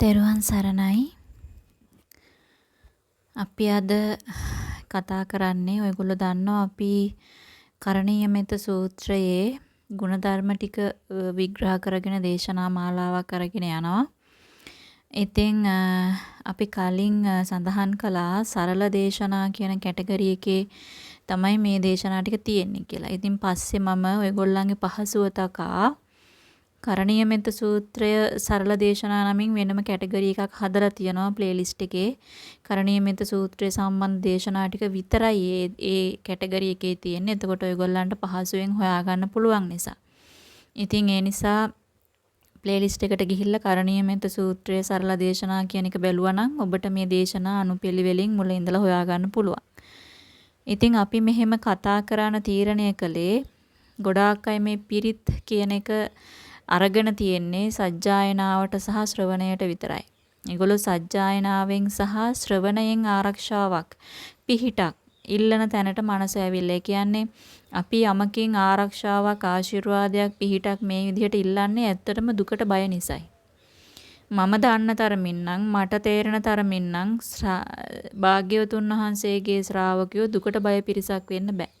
තෙරුවන් සරණයි. අපි අද කතා කරන්නේ ඔයගොල්ලෝ දන්නවා අපි කරණීයමෙත සූත්‍රයේ ಗುಣධර්ම ටික විග්‍රහ කරගෙන දේශනා මාලාවක් අරගෙන යනවා. ඉතින් අපි කලින් සඳහන් කළා සරල දේශනා කියන කැටගරි එකේ තමයි මේ දේශනා ටික තියෙන්නේ කියලා. ඉතින් පස්සේ මම ඔයගොල්ලන්ගේ පහසුව තකා කරණීයමෙත්ත සූත්‍රය සරල දේශනා නමින් වෙනම කැටගරි එකක් හදලා තියෙනවා ප්ලේලිස්ට් එකේ. කරණීයමෙත්ත සූත්‍රය සම්බන්ධ දේශනා ටික විතරයි ඒ ඒ කැටගරි එකේ තියෙන්නේ. එතකොට ඔයගොල්ලන්ට පහසුවෙන් හොයාගන්න පුළුවන් නිසා. ඉතින් ඒ නිසා ප්ලේලිස්ට් එකට ගිහිල්ලා කරණීයමෙත්ත සූත්‍රයේ සරල දේශනා කියන එක බැලුවා නම් ඔබට මේ දේශනා අනුපිළිවෙලින් මුල ඉඳලා හොයාගන්න පුළුවන්. ඉතින් අපි මෙහෙම කතා කරන තීරණය කළේ ගොඩාක් අය මේ පිරිත් කියන එක අරගෙන තියෙන්නේ සජ්ජායනාවට සහ ශ්‍රවණයට විතරයි. ඒගොල්ලෝ සජ්ජායනාවෙන් සහ ශ්‍රවණයෙන් ආරක්ෂාවක් පිහිටක් ඉල්ලන තැනට මනස ඇවිල්ලා. කියන්නේ අපි යමකින් ආරක්ෂාවක් ආශිර්වාදයක් පිහිටක් මේ විදිහට ඉල්ලන්නේ ඇත්තටම දුකට බය නිසායි. මම දන්න තරමින් නම් මට තේරෙන තරමින් නම් භාග්‍යවතුන් වහන්සේගේ ශ්‍රාවකයෝ දුකට බය පිරිසක් වෙන්න බෑ.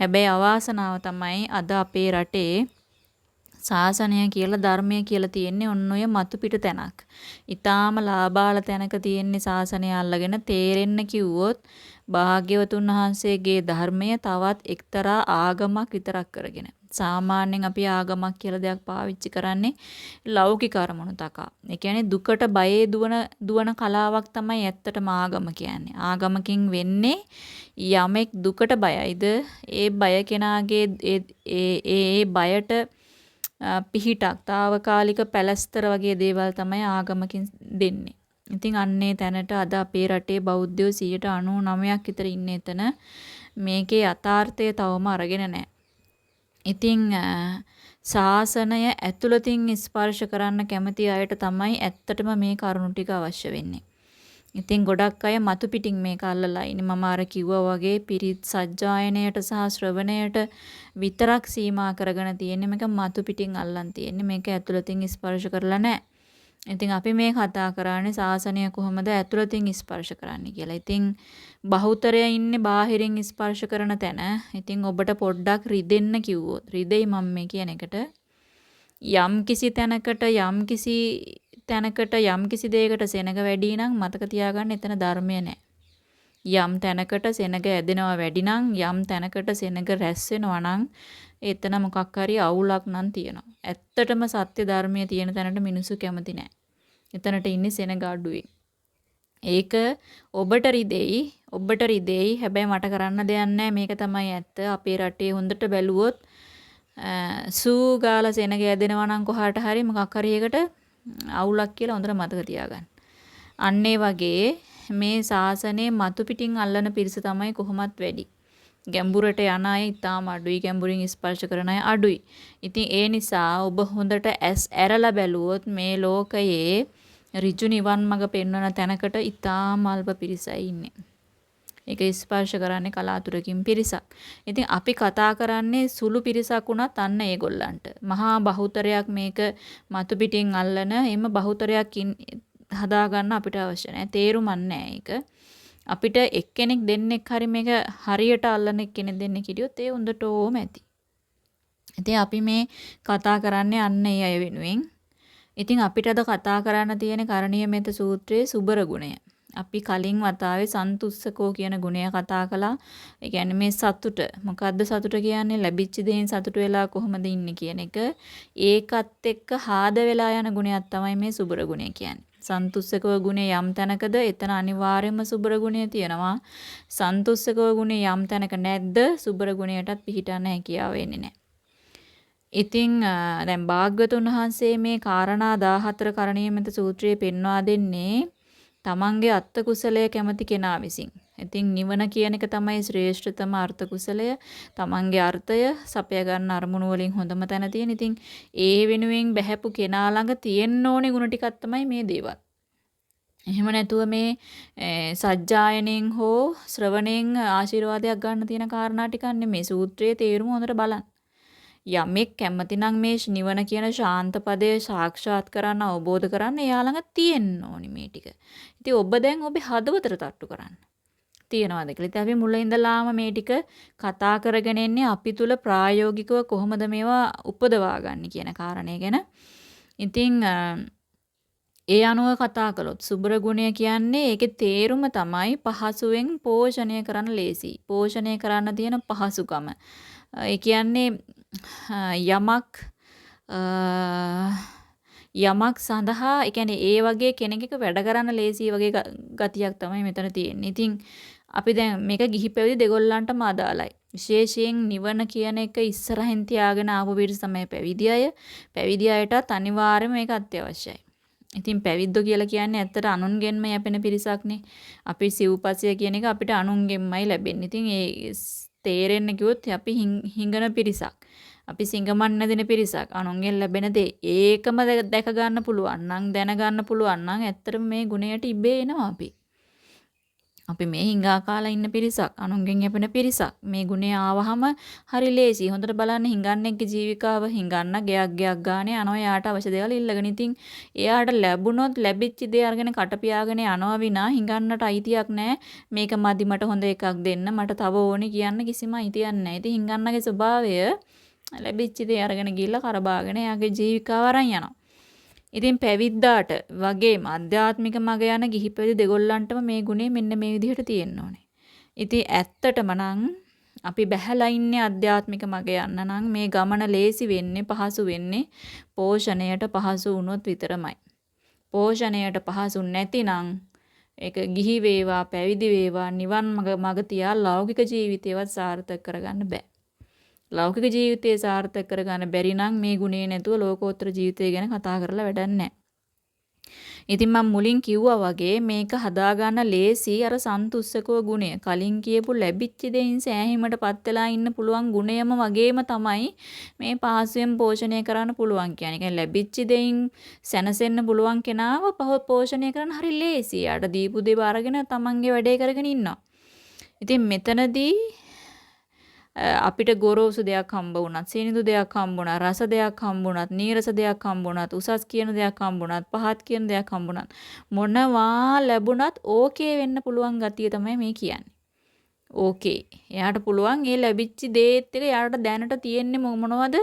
හැබැයි අවාසනාව තමයි අද අපේ රටේ ශාසනය කියලා ධර්මය කියලා තියෙන්නේ ඔන්න ඔය මතු පිට තැනක්. ඊටාම ලාබාල තැනක තියෙන්නේ ශාසනය අල්ලගෙන තේරෙන්න කිව්වොත් භාග්‍යවතුන් වහන්සේගේ ධර්මය තවත් එක්තරා ආගමක් විතරක් කරගෙන. සාමාන්‍යයෙන් අපි ආගමක් කියලා දෙයක් පාවිච්චි කරන්නේ ලෞකික අරමුණු තකා. ඒ කියන්නේ දුකට බයේ දුවන දුවන කලාවක් තමයි ඇත්තටම ආගම කියන්නේ. ආගමකින් වෙන්නේ යමෙක් දුකට බයයිද ඒ බය කෙනාගේ ඒ ඒ බයට පිහිටක් తాවකාලික පැලස්තර වගේ දේවල් තමයි ආගමකින් දෙන්නේ. ඉතින් අන්නේ තැනට අද අපේ රටේ බෞද්ධයෝ 99ක් විතර ඉන්නේ එතන. මේකේ යථාර්ථය තවම අරගෙන නැහැ. ඉතින් ශාසනය ඇතුළතින් ස්පර්ශ කරන්න කැමති අයට තමයි ඇත්තටම මේ කරුණු ටික අවශ්‍ය වෙන්නේ. ඉතින් ගොඩක් අය මතු පිටින් මේක අල්ලලා ඉන්නේ. මම අර කිව්වා වගේ පිරිත් සජ්ජායනයට සහ ශ්‍රවණයට විතරක් සීමා කරගෙන තියෙන්නේ මේක මතු පිටින් අල්ලන් තියෙන්නේ. මේක ඇතුළතින් ස්පර්ශ කරලා නැහැ. ඉතින් අපි මේ කතා කරන්නේ සාසනය කොහොමද ඇතුළතින් ස්පර්ශ කරන්නේ කියලා. ඉතින් බහුතරය ඉන්නේ බාහිරින් ස්පර්ශ කරන තැන. ඉතින් ඔබට පොඩ්ඩක් රිදෙන්න කිව්වොත් රිදෙයි මම මේ කියන එකට. යම් කිසි තැනකට යම් කිසි තැනකට යම් කිසි දෙයකට සෙනග වැඩි නම් මතක තියාගන්න එතන ධර්මය නැහැ. යම් තැනකට සෙනග ඇදෙනවා වැඩි නම් යම් තැනකට සෙනග රැස් වෙනවා නම් එතන මොකක් හරි අවුලක් නම් තියෙනවා. ඇත්තටම සත්‍ය ධර්මයේ තියෙන තැනට මිනිස්සු කැමති නැහැ. එතනට ඉන්නේ සෙනග අඩුවෙන්. ඒක ඔබට රිදෙයි ඔබට රිදෙයි හැබැයි මට කරන්න දෙයක් නැහැ මේක තමයි ඇත්ත අපේ රටේ හොඳට බැලුවොත් සූ ගාලා සෙනග ඇදෙනවා නම් කොහාට හරි මොකක් හරි එකට අවුලක් කියලා හොඳට මතක තියාගන්න. අන්න වගේ මේ ශාසනයේ මතු පිටින් අල්ලන පිරිස තමයි කොහොමත් වැඩි. ගැඹුරට යන අය ඉතාම අඩුයි ගැඹුරින් ස්පර්ශ කරන අය අඩුයි. ඉතින් ඒ නිසා ඔබ හොඳට ඇස් ඇරලා බැලුවොත් මේ ලෝකයේ ඍජු නිවන් මඟ පෙන්වන තැනකට ඉතාම අල්ප පිරිසයි ඉන්නේ. ඒක ස්පර්ශ කරන්නේ කලාතුරකින් පිරිසක්. ඉතින් අපි කතා කරන්නේ සුළු පිරිසක් වුණත් අන්න ඒගොල්ලන්ට. මහා බහුතරයක් මේක මතු පිටින් අල්ලන එම බහුතරයක් හදාගන්න අපිට අවශ්‍ය නැහැ. තේරුමක් නැහැ ඒක. අපිට එක්කෙනෙක් දෙන්නෙක් හරි මේක හරියට අල්ලන එක්කෙනෙක් දෙන්නෙක් හිටියොත් ඒ හොඳට ඕම ඇති. ඉතින් අපි මේ කතා කරන්නේ අන්න ඒ අය වෙනුවෙන්. ඉතින් අපිට අද කතා කරන්න තියෙන කරණීය මෙත සූත්‍රයේ සුබර ගුණය. අපි කලින් වතාවේ සන්තුස්සකෝ කියන ගුණය කතා කළා. ඒ කියන්නේ මේ සතුට. මොකද්ද සතුට කියන්නේ? ලැබිච්ච දේෙන් සතුට වෙලා කොහොමද ඉන්නේ කියන එක. ඒකත් එක්ක හාද වෙලා යන ගුණයක් තමයි මේ සුබර ගුණය කියන්නේ. සන්තුස්සකව ගුණය යම් තැනකද එතන අනිවාර්යයෙන්ම සුබර ගුණය තියෙනවා. සන්තුස්සකව ගුණය යම් තැනක නැද්ද සුබර ගුණයටත් පිහිටන්න හැකියාව වෙන්නේ නැහැ. ඉතින් දැන් භාග්‍යතුන් වහන්සේ මේ කාරණා 14 කරණීය මත සූත්‍රයේ පෙන්වා දෙන්නේ තමන්ගේ අත්ත කුසලය කැමති කෙනා විසින්. ඉතින් නිවන කියන එක තමයි ශ්‍රේෂ්ඨතම අර්ථ කුසලය. තමන්ගේ අර්ථය සපය ගන්න අරමුණු වලින් හොඳම තැන තියෙන. ඉතින් ඒ වෙනුවෙන් බහැපු කෙනා ළඟ තියෙන්න ඕනේ ಗುಣ ටිකක් තමයි මේ දේවල්. එහෙම නැතුව මේ සජ්ජායනෙන් හෝ ශ්‍රවණයෙන් ආශිර්වාදයක් ගන්න තියෙන කාරණා ටිකක් නෙමේ සූත්‍රයේ තේරුම හොඳට බලන්න. යමෙක් කැමතිනම් මේ නිවන කියන ශාන්ත පදය සාක්ෂාත් කරන්න අවබෝධ කරන්න එයා ළඟ තියෙන්න ඕනි මේ ටික. ඉතින් ඔබ දැන් ඔබේ හදවතට තට්ටු කරන්න. තියනවාද කියලා. ඉතින් අපි මුල ඉඳලාම මේ ටික කතා කරගෙන ඉන්නේ අපි තුල ප්‍රායෝගිකව කොහොමද මේවා උපදවා ගන්න කියන කාරණේ ගැන. ඉතින් ඒ අනුව කතා කළොත් සුබර ගුණය කියන්නේ ඒකේ තේරුම තමයි පහසුවෙන් පෝෂණය කරන්න ලේසි. පෝෂණය කරන්න තියෙන පහසුකම. ඒ කියන්නේ යමක් යමක් සඳහා ඒ කියන්නේ ඒ වගේ කෙනෙක්ක වැඩ කරන්න ලේසි වගේ ගතියක් තමයි මෙතන තියෙන්නේ. ඉතින් අපි දැන් මේක ගිහි පැවිදි දෙගොල්ලන්ටම අදාළයි. විශේෂයෙන් නිවන කියන එක ඉස්සරහින් තියාගෙන ආපු පිරිස තමයි පැවිදි අය. පැවිදි අයටත් අනිවාර්යයෙන්ම මේක අත්‍යවශ්‍යයි. ඉතින් පැවිද්දෝ කියලා කියන්නේ ඇත්තට අනුන්ගෙන්ම යැපෙන පිරිසක්නේ. අපි සිව්පසය කියන එක අපිට අනුන්ගෙන්මයි ලැබෙන්නේ. ඉතින් ඒ තේරෙන්න කිව්වොත් අපි හිඟන පිරිසක්. අපි සිඟමන් නැදින පිරිසක්. අනුන්ගෙන් ලැබෙන දේ. ඒකම දැක ගන්න පුළුවන් නම් දැන ගන්න පුළුවන් නම් ඇත්තටම මේ ගුණයට ඉබේ එනවා අපි. අපි මේ හිඟා කාලා ඉන්න පිරිසක් අනුන්ගෙන් යැපෙන පිරිසක්. මේ ගුණය ආවහම හරි ලේසි. හොඳට බලන්න හිඟන්නෙක්ගේ ජීවිකාව හිඟන්න ගයක් ගයක් ගානේ යනවා. යාට අවශ්‍ය දේවල් ඉල්ලගෙන ඉතින් එයාට ලැබුණොත් ලැබිච්ච දේ අරගෙන කට පියාගෙන යනවා විනා හිඟන්නට අයිතියක් නැහැ මේක මදි මට හොඳ එකක් දෙන්න මට තව ඕනි කියන්න කිසිම අයිතියක් නැහැ ඉතින් හිඟන්නගේ ස්වභාවය ලැබිච්ච දේ අරගෙන ගිහිල්ලා කරබාගෙන එයාගේ ජීවිකාව අරන් යනවා ඉතින් පැවිද්දාට වගේම අධ්‍යාත්මික මග යන ගිහි පැවිදි දෙගොල්ලන්ටම මේ ගුණය මෙන්න මේ විදිහට තියෙන්න ඕනේ. ඉතින් ඇත්තටම නම් අපි බැහැලා ඉන්නේ අධ්‍යාත්මික මග යන්න නම් මේ ගමන ලේසි වෙන්නේ පහසු වෙන්නේ පෝෂණයට පහසු වුණොත් විතරමයි. පෝෂණයට පහසු නැතිනම් ඒක ගිහි වේවා පැවිදි වේවා නිවන් මඟ මඟ තියා ලෞකික ජීවිතේවත් සාර්ථක කරගන්න බෑ. ලෞකික ජීවිතය සාර්ථක කරගන්න බැරි නම් මේ ගුණේ නැතුව ලෝකෝත්තර ජීවිතය ගැන කතා කරලා වැඩක් නැහැ. ඉතින් මම මුලින් කිව්වා වගේ මේක හදාගන්න ලේසි අර සන්තුස්සකව ගුණය. කලින් කියපු ලැබිච්ච දෙයින් සෑහීමටපත් වෙලා ඉන්න පුළුවන් ගුණයම වගේම තමයි මේ පහසුවෙන් පෝෂණය කරන්න පුළුවන් කියන්නේ. කියන්නේ ලැබිච්ච දෙයින් සැනසෙන්න පුළුවන් කෙනාව පෝෂණය කරන්න හරි ලේසි. යාට දීපු දේ අරගෙන තමන්ගේ වැඩේ කරගෙන ඉන්නවා. ඉතින් මෙතනදී අපිට ගොරෝසු දෙයක් හම්බ වුණත්, සීනිදු දෙයක් හම්බ වුණත්, රස දෙයක් හම්බ වුණත්, නීරස දෙයක් හම්බ වුණත්, උසස් කියන දෙයක් හම්බ වුණත්, පහත් කියන දෙයක් හම්බ වුණත් මොනවා ලැබුණත් ඕකේ වෙන්න පුළුවන් ගතිය තමයි මේ කියන්නේ. ඕකේ. එයාට පුළුවන් ඒ ලැබිච්ච දේත් එක එයාට දැනට තියෙන්නේ මොනවද?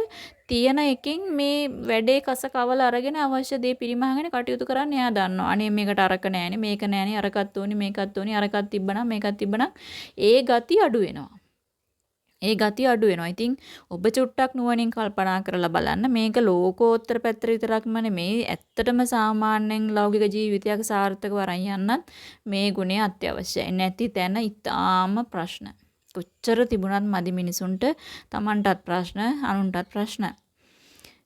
තියෙන එකෙන් මේ වැඩේ කස කවල අරගෙන අවශ්‍ය දේ පරිමාහගෙන කටයුතු කරන්න එයා දන්නවා. අනේ මේකට අරක නෑනේ, මේක නෑනේ, අරකත් ඕනි, මේකත් ඕනි, අරකත් තිබ්බනම් මේකත් තිබ්බනම් ඒ ගති අඩු වෙනවා. ඒ ගතිය අඩු වෙනවා. ඉතින් ඔබ චුට්ටක් නුවණින් කල්පනා කරලා බලන්න මේක ලෝකෝත්තර පැත්තට විතරක්ම නෙමෙයි ඇත්තටම සාමාන්‍යයෙන් ලෞකික ජීවිතයක සාර්ථකව වරන් යන්නත් මේ ගුණය අත්‍යවශ්‍යයි. නැති තැන ඊටාම ප්‍රශ්න. කොච්චර තිබුණත් මදි මිනිසුන්ට Tamanටත් ප්‍රශ්න, අනුන්ටත් ප්‍රශ්න.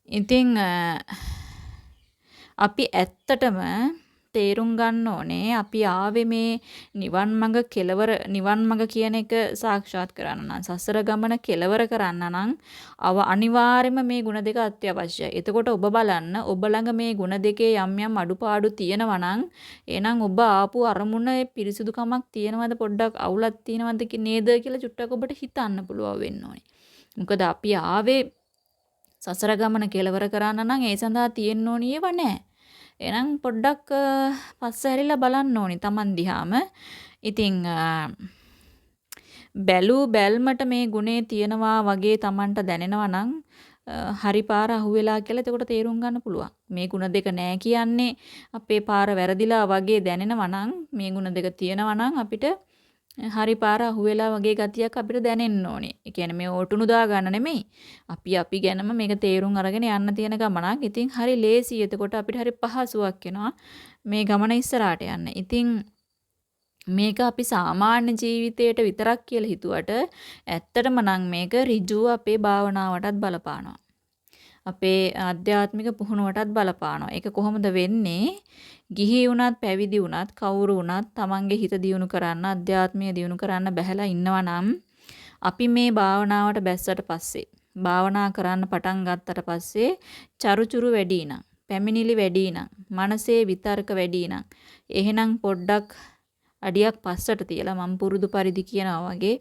ඉතින් අපි ඇත්තටම තේරුම් ගන්න ඕනේ අපි ආවේ මේ නිවන් මඟ කෙලවර නිවන් මඟ කියන එක සාක්ෂාත් කරන්න නම් සසර ගමන කෙලවර කරන්න නම් අව අනිවාර්යයෙන්ම මේ ಗುಣ දෙක අත්‍යවශ්‍යයි. එතකොට ඔබ බලන්න ඔබ ළඟ මේ ಗುಣ දෙකේ යම් යම් අඩුපාඩු තියෙනවා නම් එහෙනම් ඔබ ආපු අරමුණේ පිරිසුදුකමක් තියෙනවද පොඩ්ඩක් අවුලක් තියෙනවද නේද කියලා චුට්ටක් ඔබට හිතන්න පුළුවන් වෙන්න ඕනේ. මොකද අපි ආවේ සසර ගමන කෙලවර කරන්න නම් ඒ සඳහා තියෙන්න ඕනියව නැහැ. එහෙනම් පොඩ්ඩක් පස්ස හැරිලා බලන්න ඕනි Taman දිහාම. ඉතින් බැලූ බැල්මට මේ ගුණේ තියනවා වගේ Tamanට දැනෙනවා නම් හරි පාර අහුවෙලා කියලා එතකොට තේරුම් ගන්න පුළුවන්. මේ ಗುಣ දෙක නෑ කියන්නේ අපේ පාර වැරදිලා වගේ දැනෙනවා නම් මේ ಗುಣ දෙක තියෙනවා නම් අපිට හරි පාර අහුවෙලා වගේ ගතියක් අපිට දැනෙන්න ඕනේ. ඒ කියන්නේ මේ ඕටුනු දා ගන්න නෙමෙයි. අපි අපි ගැනම මේක තේරුම් අරගෙන යන්න තියෙන ගමනක්. ඉතින් හරි ලේසි. එතකොට අපිට හරි පහසුවක් එනවා මේ ගමන ඉස්සරහට යන්න. ඉතින් මේක අපි සාමාන්‍ය ජීවිතයට විතරක් කියලා හිතුවට ඇත්තටම නම් මේක ඍජුව අපේ භාවනාවටත් බලපානවා. අපේ ආධ්‍යාත්මික පුහුණුවටත් බලපානවා. ඒක කොහොමද වෙන්නේ? ගිහි වුණත් පැවිදි වුණත් කවුරු වුණත් තමන්ගේ හිත දියුණු කරන්න අධ්‍යාත්මය දියුණු කරන්න බැහැලා ඉන්නවා නම් අපි මේ භාවනාවට බැස්සට පස්සේ භාවනා කරන්න පටන් ගත්තට පස්සේ චරුචුරු වැඩි නම් පැමිණිලි වැඩි නම්, මනසේ විතර්ක වැඩි නම්, එහෙනම් පොඩ්ඩක් අඩියක් පස්සට තියලා මම පුරුදු පරිදි කියනවා වගේ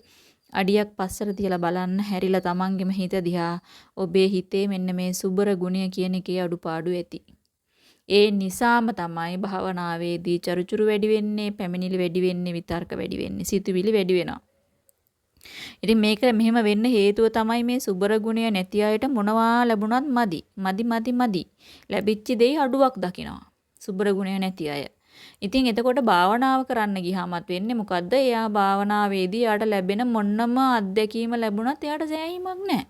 අඩියක් පස්සට තියලා බලන්න හැරිලා තමන්ගෙම හිත දිහා ඔබේ හිතේ මෙන්න මේ සුබර ගුණය කියන එකේ අඩුපාඩු ඇති. ඒ නිසාම තමයි භාවනාවේදී චරුචරු වැඩි වෙන්නේ, පැමිණිලි වැඩි වෙන්නේ, විතර්ක වැඩි වෙන්නේ, සිතුවිලි වැඩි වෙනවා. ඉතින් මේක මෙහෙම වෙන්න හේතුව තමයි මේ සුබර ගුණය නැති අයට මොනවා ලැබුණත් මදි. මදි මදි මදි. ලැබිච්ච දෙයි අඩුවක් දකිනවා. සුබර ගුණය නැති අය. ඉතින් එතකොට භාවනාව කරන්න ගියාමත් වෙන්නේ මොකද්ද? එයා භාවනාවේදී යාට ලැබෙන මොන්නම අත්දැකීම ලැබුණත් එයාට සෑහීමක් නැහැ.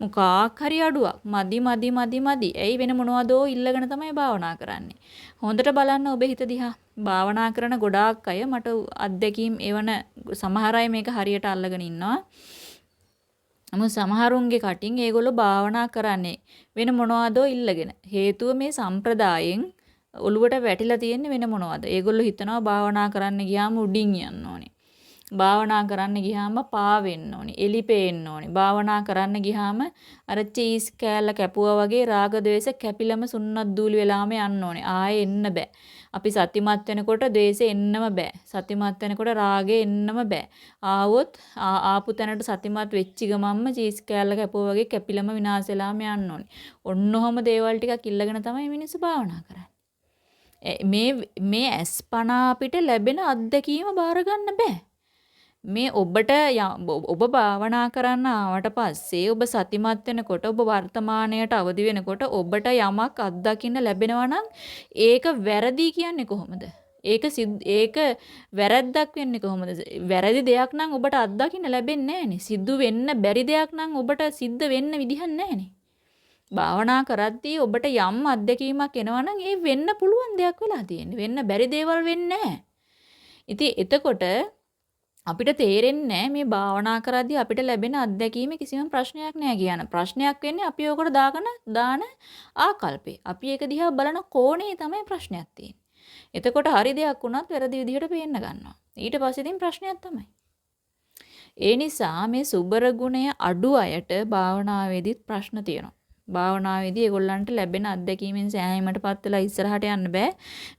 මොකක් හරි අඩුවක්. මදි මදි මදි මදි. ඇයි වෙන මොනවදෝ ඉල්ලගෙන තමයි භාවනා කරන්නේ. හොඳට බලන්න ඔබේ හිත දිහා. භාවනා කරන ගොඩාක් අය මට අත්දැකීම් එවන සමහර අය මේක හරියට අල්ලගෙන ඉන්නවා. නමුත් සමහරුන්ගේ කටින් ඒගොල්ලෝ භාවනා කරන්නේ වෙන මොනවදෝ ඉල්ලගෙන. හේතුව මේ සම්ප්‍රදායෙන් ඔළුවට වැටිලා තියෙන්නේ වෙන මොනවද? ඒගොල්ලෝ හිතනවා භාවනා කරන්න ගියාම උඩින් යන්න ඕනේ. භාවනා කරන්න ගියාම පා වෙන්න ඕනේ. එලි පේන්න ඕනේ. භාවනා කරන්න ගියාම අර චීස් කෑල්ල කැපුවා වගේ රාග ద్వේෂ කැපිලම සුන්නත් දූලි වෙලාම යන්න ඕනේ. ආයේ එන්න බෑ. අපි සතිමත් වෙනකොට ද්වේෂෙ එන්නම බෑ. සතිමත් වෙනකොට රාගෙ එන්නම බෑ. ආවොත් ආපු තැනට සතිමත් වෙච්ච ගමන්ම චීස් කෑල්ල කැපුවා වගේ කැපිලම විනාශ වෙලාම යන්න ඕනේ. ඔන්න ඔහම දේවල් ටිකක් ඉල්ලගෙන තමයි මිනිස්සු භාවනා කරන්නේ. මේ මේ අස්පනා අපිට ලැබෙන අත්දැකීම බාර ගන්න බෑ. මේ ඔබට ඔබ භාවනා කරන්න ආවට පස්සේ ඔබ සතිමත් වෙනකොට ඔබ වර්තමාණයට අවදි වෙනකොට ඔබට යමක් අත්දකින්න ලැබෙනවා නම් ඒක වැරදි කියන්නේ කොහොමද? ඒක ඒක වැරද්දක් වෙන්නේ කොහොමද? වැරදි දෙයක් නම් ඔබට අත්දකින්න ලැබෙන්නේ නැහනේ. සිද්ධ වෙන්න බැරි දෙයක් නම් ඔබට සිද්ධ වෙන්න විදිහක් නැහනේ. භාවනා කරද්දී ඔබට යම් අත්දැකීමක් එනවනම් ඒ වෙන්න පුළුවන් දෙයක් වෙලා තියෙන්නේ. වෙන්න බැරි දේවල් වෙන්නේ නැහැ. ඉතින් එතකොට අපිට තේරෙන්නේ මේ භාවනා කරද්දී අපිට ලැබෙන අත්දැකීම කිසිම ප්‍රශ්නයක් නෑ කියන. ප්‍රශ්නයක් වෙන්නේ අපි ඕකට දාගෙන දාන ආකල්පේ. අපි ඒක දිහා බලන කෝණේ තමයි ප්‍රශ්නයක් තියෙන්නේ. එතකොට හරි දෙයක් වුණත් වැරදි විදිහට පේන්න ගන්නවා. ඊට පස්සේ ඉතින් ප්‍රශ්නයක් තමයි. ඒ නිසා මේ සුබර ගුණය අඩු අයට භාවනාවේදීත් ප්‍රශ්න තියෙනවා. භාවනාවේදී ඒගොල්ලන්ට ලැබෙන අත්දැකීමෙන් සෑහීමටපත් වෙලා ඉස්සරහට යන්න බෑ.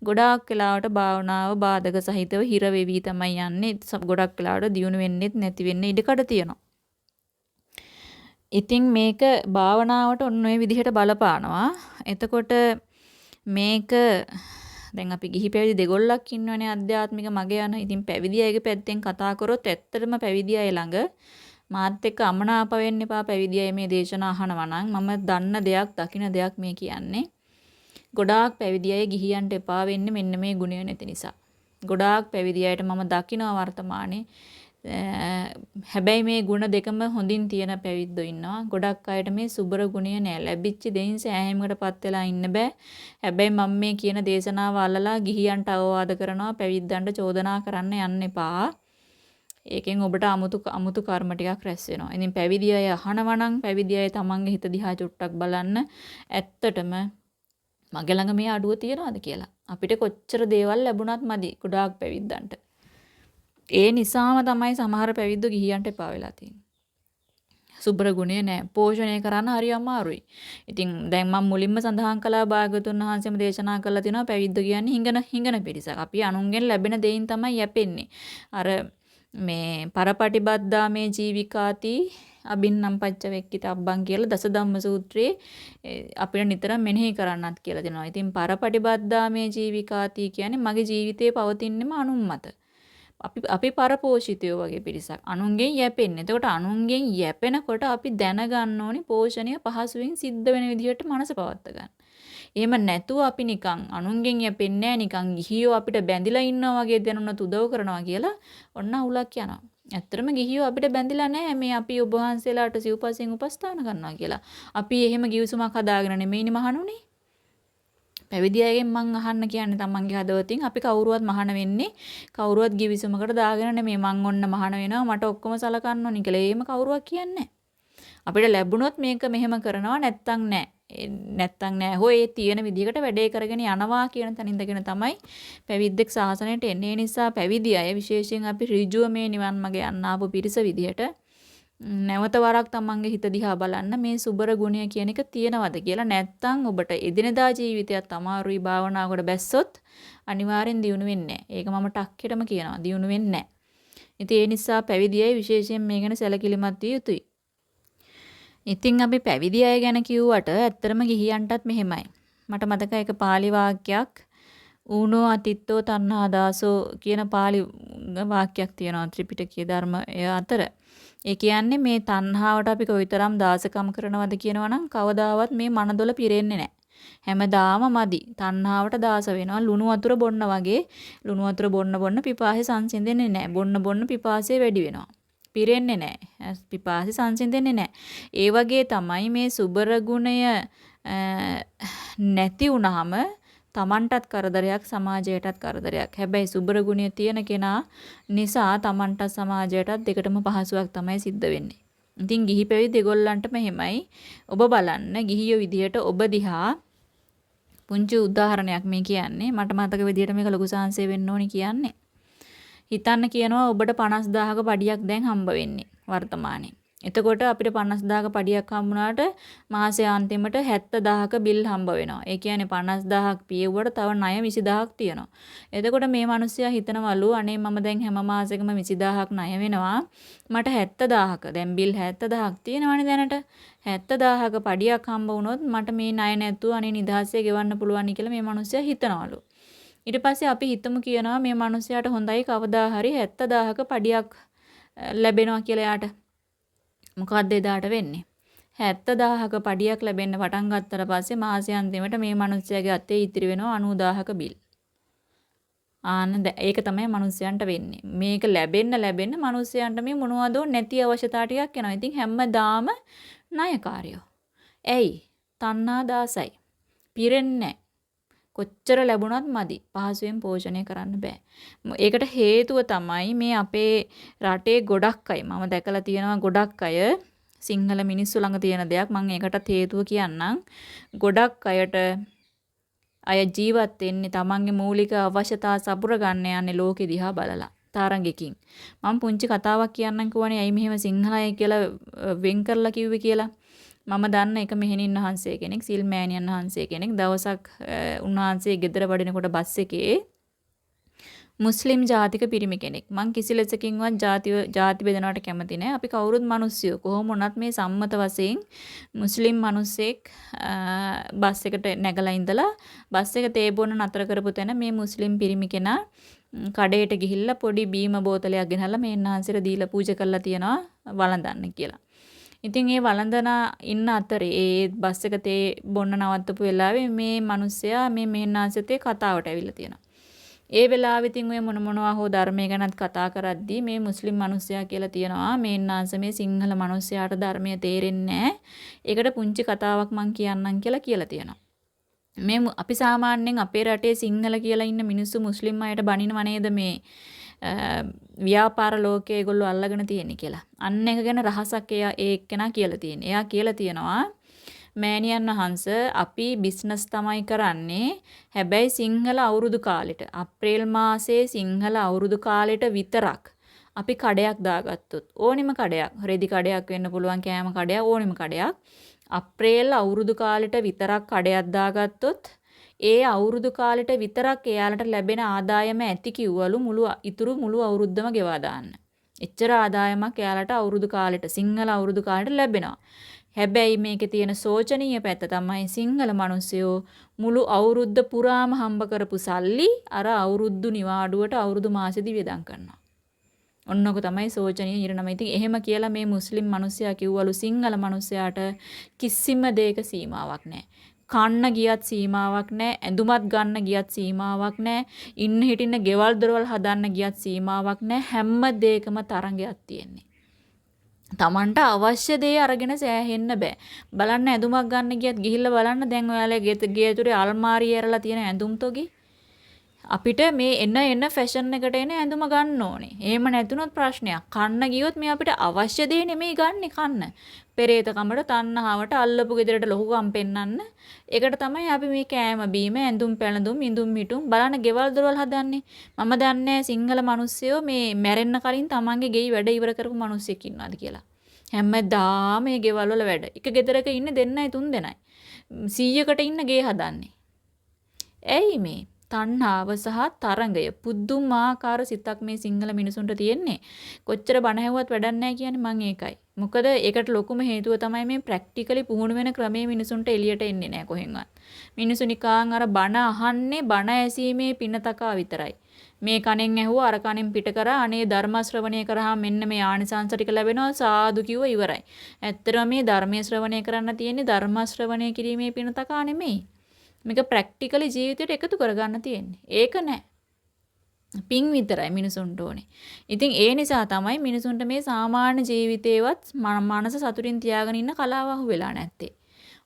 ගොඩාක් වෙලාවට භාවනාව බාධක සහිතව හිර වෙවි තමයි යන්නේ. ගොඩක් වෙලාවට දියුණු වෙන්නෙත් නැති වෙන්න ඉඩකඩ තියෙනවා. ඉතින් මේක භාවනාවට ඔන්න ඔය විදිහට බලපානවා. එතකොට මේක දැන් අපි ගිහි පැවිදි දෙගොල්ලක් ඉන්නවනේ අධ්‍යාත්මික මග යන. ඉතින් පැවිදි අයගේ පැත්තෙන් කතා කරොත් ඇත්තටම පැවිදි අය ළඟ මාත් එක්ක අමනාප වෙන්න එපා පැවිදි අය මේ දේශනා අහනවා නම් මම දන්න දෙයක් දකින දෙයක් මේ කියන්නේ. ගොඩාක් පැවිදි අය ගිහියන්ට එපා වෙන්නේ මෙන්න මේ ගුණය නැති නිසා. ගොඩාක් පැවිදි අයට මම දකිනවා වර්තමානයේ හැබැයි මේ ಗುಣ දෙකම හොඳින් තියෙන පැවිද්දෝ ඉන්නවා. ගොඩක් අයට මේ සුබර ගුණය නෑ. ලැබිච්ච දෙයින් සෑහීමකටපත් වෙලා ඉන්න බෑ. හැබැයි මම මේ කියන දේශනාව අල්ලලා ගිහියන්ට අවවාද කරනවා පැවිද්දන්ට චෝදනා කරන්න යන්න එපා. ඒකෙන් ඔබට අමුතු අමුතු කර්ම ටිකක් රැස් වෙනවා. ඉතින් පැවිදි අය අහනවා නම් පැවිදි අය තමන්ගේ හිත දිහා චුට්ටක් බලන්න ඇත්තටම මගේ ළඟ මේ අඩුව තියනවාද කියලා. අපිට කොච්චර දේවල් ලැබුණත් මදි ගොඩාක් පැවිද්දන්ට. ඒ නිසාම තමයි සමහර පැවිද්දෝ ගිහියන්ට එපා වෙලා තියෙන්නේ. සුබ්‍ර ගුණය නෑ. පෝෂණය කරන්න හරි අමාරුයි. ඉතින් දැන් මම මුලින්ම සඳහන් කළා භාගතුන් වහන්සේම දේශනා කළා තිනවා පැවිද්ද කියන්නේ හිඟන හිඟන පිරිසක්. අපි අනුන්ගෙන් ලැබෙන දෙයින් තමයි යැපෙන්නේ. අර මේ පරපටිබද්දා මේ ජීවිකාති අබින්නම් පච්ච වෙක්කිතබ්බන් කියලා දස ධම්ම සූත්‍රයේ අපිට නිතරම මෙනෙහි කරන්නත් කියලා දෙනවා. ඉතින් පරපටිබද්දා මේ ජීවිකාති කියන්නේ මගේ ජීවිතේ පවතින්නම අනුන් මත. අපි අපි පරපෝෂිතයෝ වගේ පිරිසක්. අනුන්ගෙන් යැපෙන්නේ. එතකොට අනුන්ගෙන් යැපෙනකොට අපි දැනගන්න ඕනි පෝෂණය පහසුවෙන් සිද්ධ වෙන විදිහට මනස පවත්ත ගන්න. එහෙම නැතුව අපි නිකන් අනුන්ගෙන් යැපෙන්නේ නිකන් ගිහියෝ අපිට බැඳිලා ඉන්නවා වගේ දැනුණත් උදව් කරනවා කියලා ඔන්න අවුලක් යනවා. ඇත්තටම ගිහියෝ අපිට බැඳිලා නැහැ මේ අපි ඔබ වහන්සේලාට සිව්පසෙන් උපස්ථාන කරනවා කියලා. අපි එහෙම givisුමක් හදාගෙන නෙමෙයිනි මහණුනේ. පැවිදි අයගෙන් මං අහන්න කියන්නේ තමන්ගේ හදවතින් අපි කවුරුවත් මහාන වෙන්නේ කවුරුවත් givisුමකට දාගෙන නෙමෙයි මං ඔන්න මහාන වෙනවා මට ඔක්කොම සලකන්න ඕනි කියලා. එහෙම කවුරුවක් කියන්නේ අපිට ලැබුණොත් මේක මෙහෙම කරනවා නැත්තම් නෑ. නැත්තම් නෑ. හොය ඒ තියෙන විදිහකට වැඩේ කරගෙන යනවා කියන තැන ඉඳගෙන තමයි පැවිද්දෙක් සාසනයට එන්නේ. නිසා පැවිදි අය විශේෂයෙන් අපි ඍජුව මේ නිවන් මඟ යන්න ආපු පිරිස විදිහට නැවත වරක් තමන්ගේ හිත දිහා බලන්න මේ සුබර ගුණය කියන එක තියෙනවද කියලා. නැත්තම් ඔබට එදිනදා ජීවිතයත් අමාරුයි භාවනාවකට බැස්සොත් අනිවාර්යෙන් දියුණු වෙන්නේ ඒක මම ටක්කෙටම කියනවා. දියුණු වෙන්නේ ඉතින් ඒ නිසා පැවිදියයි විශේෂයෙන් මේ ගැන සැලකිලිමත් විය යුතුයි. ඉතින් අපි පැවිදි අය ගැන කිව්වට ඇත්තරම ගිහියන්ටත් මෙහෙමයි. මට මතකයි එක pāli වාක්‍යයක් ඌනෝ අතිත්තෝ තණ්හා දාසෝ කියන pāli වාක්‍යයක් තියෙනවා ත්‍රිපිටකයේ ධර්ම අතර. ඒ කියන්නේ මේ තණ්හාවට අපි කොයිතරම් දාසකම් කරනවද කියනවනම් කවදාවත් මේ මනදොල පිරෙන්නේ නැහැ. හැමදාම මදි. තණ්හාවට දාස වෙනවා. ලුණු වතුර බොන්න වගේ ලුණු වතුර බොන්න බොන්න පිපාසය සංසිඳෙන්නේ නැහැ. බොන්න බොන්න පිපාසය වැඩි වෙනවා. පිරෙන්නේ නැහැ. පිපාසය සංසිඳෙන්නේ නැහැ. ඒ වගේ තමයි මේ සුබර ගුණය නැති වුනහම තමන්ටත් කරදරයක් සමාජයටත් කරදරයක්. හැබැයි සුබර ගුණය තියෙන කෙනා නිසා තමන්ටත් සමාජයටත් දෙකටම පහසුවක් තමයි සිද්ධ වෙන්නේ. ඉතින් ගිහි පැවිදි දෙගොල්ලන්ටම එහෙමයි. ඔබ බලන්න ගිහියෝ විදිහට ඔබ දිහා පුංචි උදාහරණයක් මේ කියන්නේ. මට මතක විදිහට මේක ලොකු සංසය වෙන්න ඕනි කියන්නේ. හිතන්න කියනවා ඔබට 50000ක පඩියක් දැන් හම්බ වෙන්නේ වර්තමානයේ. එතකොට අපිට 50000ක පඩියක් හම්බුනාට මාසයේ අන්තිමට 70000ක බිල් හම්බ වෙනවා. ඒ කියන්නේ 50000ක් පියෙව්වට තව ණය 20000ක් තියෙනවා. එතකොට මේ මිනිස්සයා හිතනවලු අනේ මම දැන් හැම මාසෙකම 20000ක් ණය වෙනවා. මට 70000ක දැන් බිල් 70000ක් තියෙනවනේ දැනට. 70000ක පඩියක් හම්බ වුණොත් මට මේ ණය නැතුව අනේ නිදහසේ ගෙවන්න පුළුවන් කියලා මේ මිනිස්සයා හිතනවලු. ඊට පස්සේ අපි හිතමු කියනවා මේ මිනිස්සයාට හොඳයි කවදා හරි 70000ක පඩියක් ලැබෙනවා කියලා යාට. මොකක්ද එදාට වෙන්නේ? 70000ක පඩියක් ලැබෙන්න පටන් ගත්තට පස්සේ මාසය අන්තිමට මේ මිනිස්සයාගේ අතේ ඉතිරි වෙනවා 90000ක බිල්. ආන්න ඒක තමයි මිනිස්සයන්ට වෙන්නේ. මේක ලැබෙන්න ලැබෙන්න මිනිස්සයන්ට මේ මොනවද නැති අවශ්‍යතා ටිකක් එනවා. ඉතින් හැමදාම ණයකාරයෝ. ඇයි? තණ්හා දාසයි. පිරෙන්නේ කොච්චර ලැබුණත් මදි. පහසුවෙන් පෝෂණය කරන්න බෑ. ඒකට හේතුව තමයි මේ අපේ රටේ ගොඩක් අය මම දැකලා තියෙනවා ගොඩක් අය සිංහල මිනිස්සු ළඟ තියෙන දෙයක් මම ඒකටත් හේතුව කියන්නම්. ගොඩක් අයට අය ජීවත් වෙන්නේ තමන්ගේ මූලික අවශ්‍යතා සපුර ගන්න යන්නේ ලෝකෙ දිහා බලලා. තරංගකින් මම පුංචි කතාවක් කියන්නම් කිව්වනේ ඇයි මෙහෙම සිංහලයි කියලා වෙන් කරලා කිව්වේ කියලා. මම දන්න එක මෙහෙණින් වහන්සේ කෙනෙක් සිල් මෑණියන් වහන්සේ කෙනෙක් දවසක් උන්වහන්සේ ගෙදර වඩිනකොට බස් එකේ මුස්ලිම් ජාතික පිරිමි කෙනෙක්. මං කිසි ලෙසකින්වත් ජාති ජාති බෙදනවට කැමති නෑ. අපි කවුරුත් මිනිස්සුયો. කොහොම වුණත් මේ සම්මත වශයෙන් මුස්ලිම් මිනිස්සෙක් බස් එකට නැගලා ඉඳලා බස් එක තේ බොන නතර කරපු තැන මේ මුස්ලිම් පිරිමි කෙනා කඩේට ගිහිල්ලා පොඩි බීම බෝතලයක් ගෙනල්ලා මේ නාන්සර දීලා පූජා කරලා තියනවා වළඳන්න කියලා. ඉතින් ඒ වළඳන ඉන්න අතරේ ඒ බස් එක තේ බොන්න නවත්තපු වෙලාවේ මේ මිනිස්සයා මේ මෙහෙණාසතේ කතාවට ඇවිල්ලා තියෙනවා. ඒ වෙලාවෙ ඉතින් ඔය මොන මොනවා හෝ ධර්මය ගැනත් කතා කරද්දී මේ මුස්ලිම් මිනිස්සයා කියලා තියෙනවා මේන්නාංශ මේ සිංහල මිනිස්සයාට ධර්මය තේරෙන්නේ ඒකට පුංචි කතාවක් මං කියන්නම් කියලා කියලා තියෙනවා. මේ අපි සාමාන්‍යයෙන් අපේ රටේ සිංහල කියලා ඉන්න මිනිස්සු මුස්ලිම් අයට බනිනව නේද මේ ව්‍යාපාර ලෝකයේ ඒගොල්ලෝ අල්ලගෙන තියෙන්නේ කියලා. අන්න එක ගැන රහසක් එයා ඒ එක්කෙනා කියලා තියෙන්නේ. එයා කියලා තියෙනවා මෑණියන් වහන්ස අපි බිස්නස් තමයි කරන්නේ. හැබැයි සිංහල අවුරුදු කාලෙට අප්‍රේල් මාසයේ සිංහල අවුරුදු කාලෙට විතරක් අපි කඩයක් දාගත්තොත් ඕනිම කඩයක් රෙදි කඩයක් වෙන්න පුළුවන් කෑම කඩයක් ඕනිම කඩයක් අප්‍රේල් අවුරුදු කාලෙට විතරක් කඩයක් දාගත්තොත් ඒ අවුරුදු කාලෙට විතරක් එයාලට ලැබෙන ආදායම ඇති කිව්වලු මුළු ඉතුරු මුළු අවුරුද්දම ගෙවා දාන්න. එච්චර ආදායමක් එයාලට අවුරුදු කාලෙට සිංහල අවුරුදු කාලෙට ලැබෙනවා. හැබැයි මේකේ තියෙන සෝචනීය පැත්ත තමයි සිංහල මිනිස්සුયો මුළු අවුරුද්ද පුරාම හම්බ කරපු සල්ලි අර අවුරුද්දු නිවාඩුවට අවුරුදු මාසෙදි වියදම් කරනවා. ඔන්නක තමයි සෝචනීය ඉරණම. ඉතින් එහෙම කියලා මේ මුස්ලිම් මිනිස්සයා කිව්වලු සිංහල මිනිස්සයාට කිසිම දෙයක සීමාවක් නැහැ. කන්න ගියත් සීමාවක් නැහැ ඇඳුමත් ගන්න ගියත් සීමාවක් නැහැ ඉන්න හිටින්න ගෙවල් දොරවල් හදන්න ගියත් සීමාවක් නැහැ හැම දෙයකම තරංගයක් තියෙන්නේ. තමන්ට අවශ්‍ය දේ අරගෙන සෑහෙන්න බෑ. බලන්න ඇඳුමක් ගන්න ගියත් ගිහිල්ලා බලන්න දැන් ඔයාලා ගේ ඇතුලේ අල්මාරිය ඇරලා තියෙන ඇඳුම් තොගේ. අපිට මේ එන එන ෆැෂන් එකට එන ඇඳුම ගන්න ඕනේ. එහෙම නැතුනොත් ප්‍රශ්නයක්. කන්න ගියොත් මේ අපිට අවශ්‍ය දේ නෙමෙයි ගන්නෙ කන්න. පෙරේත කමට තණ්හාවට අල්ලපු ගෙදරට ලොකුකම් පෙන්වන්න. ඒකට තමයි අපි මේ කෑම බීම ඇඳුම් පැළඳුම් ඉඳුම් මිටුම් බලන්න ගෙවල් දොරවල් හදන්නේ. මම දන්නේ සිංහල මිනිස්සුયો මේ මැරෙන්න කලින් තමන්ගේ ගෙයි වැඩ ඉවර කරපු මිනිස්සෙක් ඉන්නවාද කියලා. හැමදාම මේ ගෙවල් වල වැඩ. එක ගෙදරක ඉන්නේ දෙන්නයි තුන් දෙනයි. 100කට ඉන්න ගේ හදන්නේ. ඇයි මේ? තණ්හාව සහ තරංගය පුදුමාකාර සිතක් මේ සිංහල මිනිසුන්ට තියෙන්නේ. කොච්චර බණ ඇහුවත් වැඩක් නැහැ කියන්නේ මං ඒකයි. මොකද ඒකට ලොකුම හේතුව තමයි මේ ප්‍රැක්ටිකලි පුහුණු වෙන ක්‍රමයේ මිනිසුන්ට එළියට එන්නේ නැහැ කොහෙන්වත්. මිනිසු නිකාන් අර බණ අහන්නේ බණ ඇසීමේ පිනතකා විතරයි. මේ කණෙන් ඇහුවා අර කණෙන් පිට කරා අනේ ධර්ම ශ්‍රවණය කරාම මෙන්න මේ ආනිසංස ටික ලැබෙනවා සාදු කිව්ව ඉවරයි. ඇත්තටම මේ ධර්මයේ ශ්‍රවණය කරන්න තියෙන්නේ ධර්ම ශ්‍රවණය කිරීමේ පිනතකා නෙමෙයි. මේක ප්‍රැක්ටිකලි ජීවිතයට එකතු කරගන්න තියෙන්නේ. ඒක නෑ. පිං විතරයි මිනිසුන්ට ඕනේ. ඉතින් ඒ නිසා තමයි මිනිසුන්ට මේ සාමාන්‍ය ජීවිතේවත් මනස සතුටින් තියාගෙන ඉන්න කලාව අහු වෙලා නැත්තේ.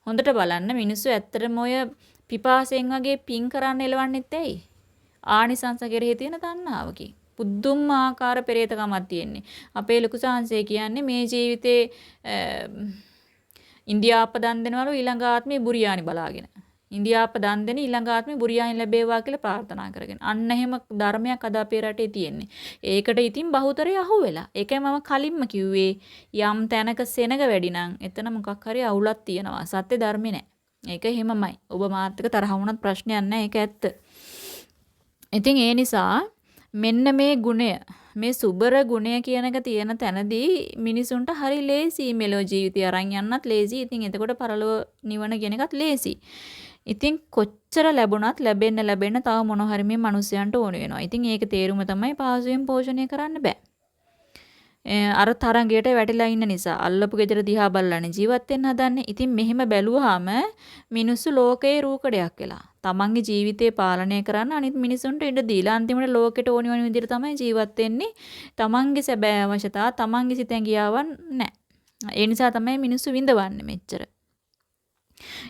හොඳට බලන්න මිනිස්සු ඇත්තටම ඔය පිපාසයෙන් වගේ පිං කරන්න එලවන්නෙත් ඇයි? ආනිසංස කෙරෙහි තියෙන තණ්හාවකින්. පුදුම ආකාර පෙරේතකමක් තියෙන්නේ. අපේ ලොකු සාංශය කියන්නේ මේ ජීවිතේ ඉන්දියාප්ප දන් දෙනවලු ඊළඟ ආත්මේ බුරියානි බලාගෙන. ඉන්දියාප්ප දන් දෙන ඊළඟ ආත්මේ බුරියානි ලැබේවා කියලා ප්‍රාර්ථනා කරගෙන. අන්න එහෙම ධර්මයක් අද අපේ රටේ තියෙන්නේ. ඒකට ඉතින් බහුතරය අහුවෙලා. ඒකයි මම කලින්ම කිව්වේ යම් තැනක සෙනග වැඩි නම් එතන මොකක් හරි අවුලක් තියෙනවා. සත්‍ය ධර්මේ නෑ. ඒක එහෙමමයි. ඔබ මාත් එක්ක තරහ වුණත් ප්‍රශ්නයක් නෑ. ඒක ඇත්ත. ඉතින් ඒ නිසා මෙන්න මේ ගුණය මේ සුබර ගුණය කියන එක තියෙන තැනදී මිනිසුන්ට හරි ලේසි මෙලෝ ජීවිතය අරන් යන්නත් ලේසි. ඉතින් එතකොට පරලෝ නිවන කියන එකත් ලේසි. ඉතින් කොච්චර ලැබුණත් ලැබෙන්න ලැබෙන්න තව මොන හරි මේ මිනිස්යන්ට ඕන වෙනවා. ඉතින් ඒක තේරුම තමයි පහසුවෙන් පෝෂණය කරන්න බෑ. අර තරංගයට වැටිලා ඉන්න නිසා අල්ලපු ගෙදර දිහා බලලානේ ජීවත් වෙන්න හදන්නේ. ඉතින් මෙහෙම බැලුවාම මිනිස්සු ලෝකේ රූකඩයක් වෙලා. තමන්ගේ ජීවිතේ පාලනය කරන්න අනිත් මිනිසුන්ට ඉඩ දීලා අන්තිමට ලෝකෙට ඕනි ඕනි විදිහට තමයි ජීවත් වෙන්නේ. තමන්ගේ සැබෑ අවශ්‍යතා තමන්ගේ සිතෙන් ගියාවන් නැහැ. ඒ නිසා තමයි මිනිස්සු විඳවන්නේ මෙච්චර.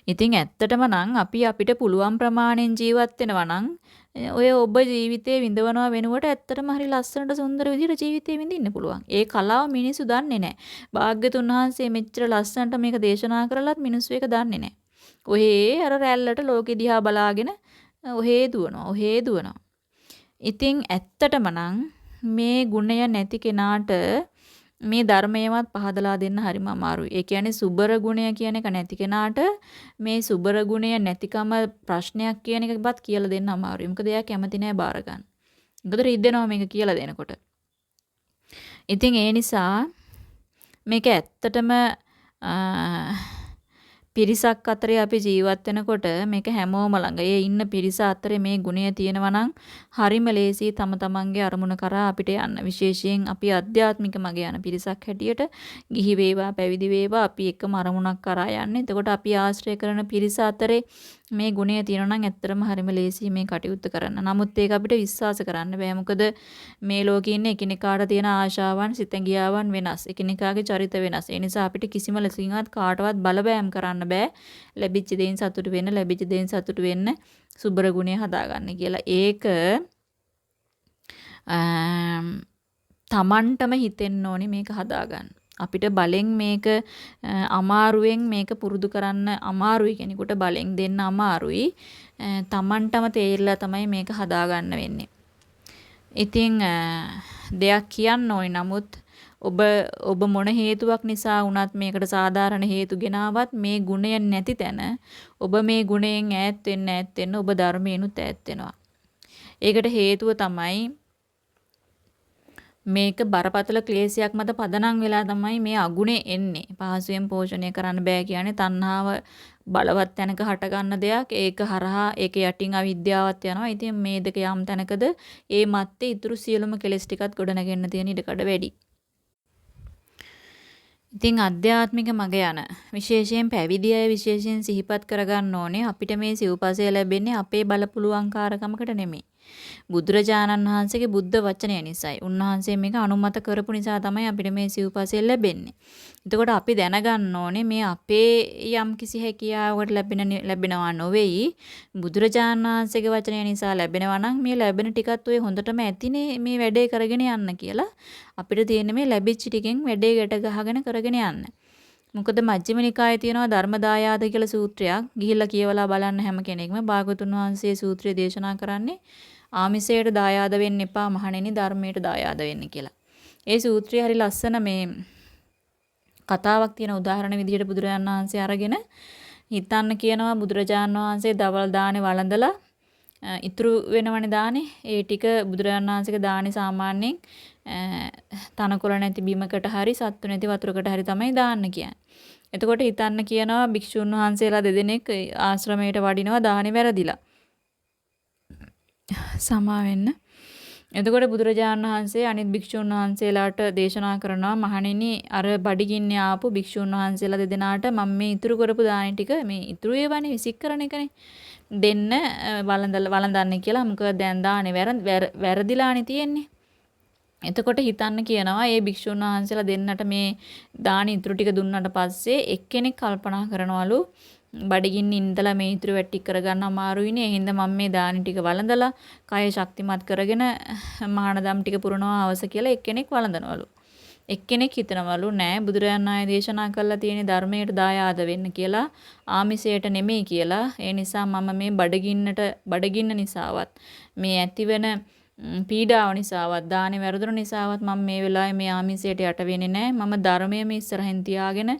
ඉතින් ඇත්තටම නම් අපි අපිට පුළුවන් ප්‍රමාණයෙන් ජීවත් වෙනවා නම් ඔය ඔබ ජීවිතේ විඳවනවා වෙනුවට ඇත්තටම හරි ලස්සනට සුන්දර විදිහට ජීවිතේ විඳින්න පුළුවන්. ඒ කලාව මිනිස්සු දන්නේ නැහැ. භාග්‍යතුන් වහන්සේ මෙච්චර ලස්සනට මේක දේශනා කරලත් මිනිස්සු ඒක දන්නේ නැහැ. ඔහේ අර රැල්ලට ලෝකෙ දිහා බලාගෙන ඔහේ දුවනවා. ඔහේ දුවනවා. ඉතින් ඇත්තටම නම් මේ ගුණය නැති කෙනාට මේ ධර්මයවත් පහදලා දෙන්න හරිම අමාරුයි. ඒ කියන්නේ සුබර ගුණය කියන එක නැති කෙනාට මේ සුබර ගුණය නැතිකම ප්‍රශ්නයක් කියන එකවත් කියලා දෙන්න අමාරුයි. මොකද එයා කැමති නෑ බාර ගන්න. මොකද රිද්දෙනවා මේක කියලා දෙනකොට. ඉතින් ඒ නිසා මේක ඇත්තටම පිරිසක් අතරේ අපි ජීවත් වෙනකොට මේක හැමෝම ළඟ ඒ ඉන්න පිරිස අතරේ මේ ගුණය තියෙනවා නම් හරිම ලේසි තම තමන්ගේ අරමුණ කරා අපිට යන්න. විශේෂයෙන් අපි අධ්‍යාත්මික මග යන පිරිසක් හැටියට ගිහි වේවා පැවිදි වේවා අපි එකම අරමුණක් කරා යන්නේ. එතකොට අපි ආශ්‍රය කරන පිරිස අතරේ මේ ගුණය තියෙනවා නම් ඇත්තටම හරිම ලේසි මේ කටයුත්ත කරන්න. නමුත් ඒක අපිට විශ්වාස කරන්න බෑ. මොකද මේ ලෝකේ ඉන්න එකිනෙකාට තියෙන ආශාවන්, සිතැඟියාවන් වෙනස්. එකිනෙකාගේ චරිත වෙනස්. ඒ නිසා අපිට කිසිම ලෙසකින්වත් කාටවත් බලපෑම් කරන්න බෑ. ලැබිච්ච දේෙන් සතුටු වෙන්න, ලැබිච්ච දේෙන් සතුටු වෙන්න සුබර ගුණය හදාගන්න කියලා. ඒක තමන්ටම හිතෙන්න ඕනේ මේක හදාගන්න. අපිට බලෙන් මේක අමාරුවෙන් මේක පුරුදු කරන්න අමාරුයි කෙනෙකුට බලෙන් දෙන්න අමාරුයි. Tamanටම තේරිලා තමයි මේක හදාගන්න වෙන්නේ. ඉතින් දෙයක් කියන්න ඕනි නමුත් ඔබ ඔබ මොන හේතුවක් නිසා වුණත් මේකට සාධාරණ හේතු ගෙනාවත් මේ ගුණය නැති තැන ඔබ මේ ගුණයෙන් ඈත් වෙන්න ඈත් වෙන්න ඔබ ධර්මයෙන්ුත් ඈත් වෙනවා. ඒකට හේතුව තමයි මේක බරපතල ක්ලේශයක් මත පදනම් වෙලා තමයි මේ අගුණේ එන්නේ. පහසුවෙන් පෝෂණය කරන්න බෑ කියන්නේ තණ්හාව බලවත් තැනක හට ගන්න දෙයක්. ඒක හරහා ඒක යටින් අවිද්‍යාවත් යනවා. ඉතින් මේ දෙක යම් තැනකද ඒ මැත්තේ ඉතුරු සියලුම කෙලෙස් ටිකත් ගොඩනගෙන්න තියෙන ඉඩකඩ වැඩි. ඉතින් අධ්‍යාත්මික මග යන විශේෂයෙන් පැවිදි අය විශේෂයෙන් සිහිපත් කරගන්න ඕනේ අපිට මේ සිව්පසය ලැබෙන්නේ අපේ බලපුලුවන්කාරකමකට නෙමෙයි. බුදුරජාණන් වහන්සේගේ බුද්ධ වචනය නිසායි. උන්වහන්සේ මේක අනුමත කරපු නිසා තමයි අපිට මේ සිව්පසය ලැබෙන්නේ. එතකොට අපි දැනගන්න ඕනේ මේ අපේ යම් කිසි හැකියාවකට ලැබෙන ලැබෙනවා නොවේයි. බුදුරජාණන් වහන්සේගේ වචනය නිසා ලැබෙනවා නම් මේ ලැබෙන ටිකත් ඔය හොඳටම ඇතිනේ මේ වැඩේ කරගෙන යන්න කියලා. අපිට තියෙන මේ ලැබිච්ච ටිකෙන් වැඩේ ගැට ගහගෙන කරගෙන යන්න. මොකද මජ්ක්‍ධිම නිකායේ තියෙනවා ධර්මදායාද කියලා සූත්‍රයක්. ගිහිල්ලා කියවලා බලන්න හැම කෙනෙක්ම භාගතුන් වහන්සේ සූත්‍රය දේශනා කරන්නේ ආමිසයට දායාද වෙන්න එපා මහණෙනි ධර්මයට දායාද වෙන්න කියලා. ඒ සූත්‍රය හරි ලස්සන මේ කතාවක් තියෙන උදාහරණ විදිහට බුදුරජාණන් වහන්සේ අරගෙන හිතන්න කියනවා බුදුරජාණන් වහන්සේ දවල් දානේ වළඳලා ඉතුරු වෙනවනේ දානේ. ඒ ටික බුදුරජාණන් වහන්සේගේ දානේ සාමාන්‍යයෙන් තනකොළ නැති බිමකට හරි සත්තු නැති වතුරකට හරි තමයි දාන්න කියන්නේ. එතකොට හිතන්න කියනවා භික්ෂුන් වහන්සේලා දෙදෙනෙක් ආශ්‍රමයට වඩිනවා දානේ වැරදිලා. සමා වෙන්න. එතකොට බුදුරජාණන් වහන්සේ අනිත් භික්ෂුන් වහන්සේලාට දේශනා කරනවා මහණෙනි අර බඩගින්නේ ආපු භික්ෂුන් වහන්සේලා දෙදෙනාට මම මේ ඉතුරු කරපු දාන ටික මේ ඉතුරු ඒවානේ විසික් කරන එකනේ දෙන්න වළඳ වළඳන්නේ කියලා මොකද දැන් දානේ වැරදිලානේ තියෙන්නේ. එතකොට හිතන්න කියනවා මේ භික්ෂුන් වහන්සේලා දෙන්නට මේ දාන ඉතුරු ටික දුන්නාට පස්සේ එක්කෙනෙක් කල්පනා කරනවලු බඩගින්න ඉඳලා මේ ඉතුරු වැටි කරගන්න අමාරුයිනේ. එහෙනම් මම මේ දානි ටික වළඳලා කය ශක්තිමත් කරගෙන මහානදම් ටික පුරනවා අවශ්‍ය කියලා එක්කෙනෙක් වළඳනවලු. එක්කෙනෙක් හිතනවලු නෑ බුදුරජාණන් ආයේ දේශනා කළා තියෙන ධර්මයට දායාද වෙන්න කියලා ආමිසයට නෙමෙයි කියලා. ඒ නිසා මම මේ බඩගින්නට බඩගින්න නිසාවත් මේ ඇතිවෙන පීඩාව නිසාවත් දානේ වැරදුන නිසාවත් මම මේ වෙලාවේ මේ ආමිසයට යට වෙන්නේ නැහැ. මම ධර්මයේ මේ ඉස්සරහින් තියාගෙන